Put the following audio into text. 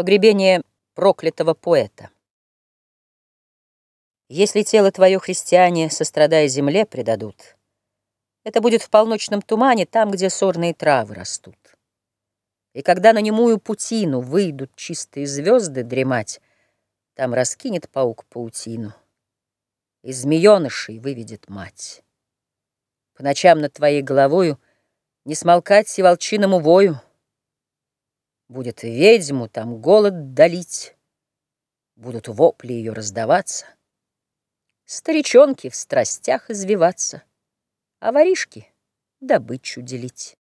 Погребение проклятого поэта. Если тело твое христиане, сострадая земле, предадут, это будет в полночном тумане, там, где сорные травы растут. И когда на немую путину выйдут чистые звезды дремать, там раскинет паук паутину, и змеенышей выведет мать. По ночам над твоей головою не смолкать и волчиному вою — Будет ведьму там голод долить, Будут вопли ее раздаваться, Старичонки в страстях извиваться, А воришки добычу делить.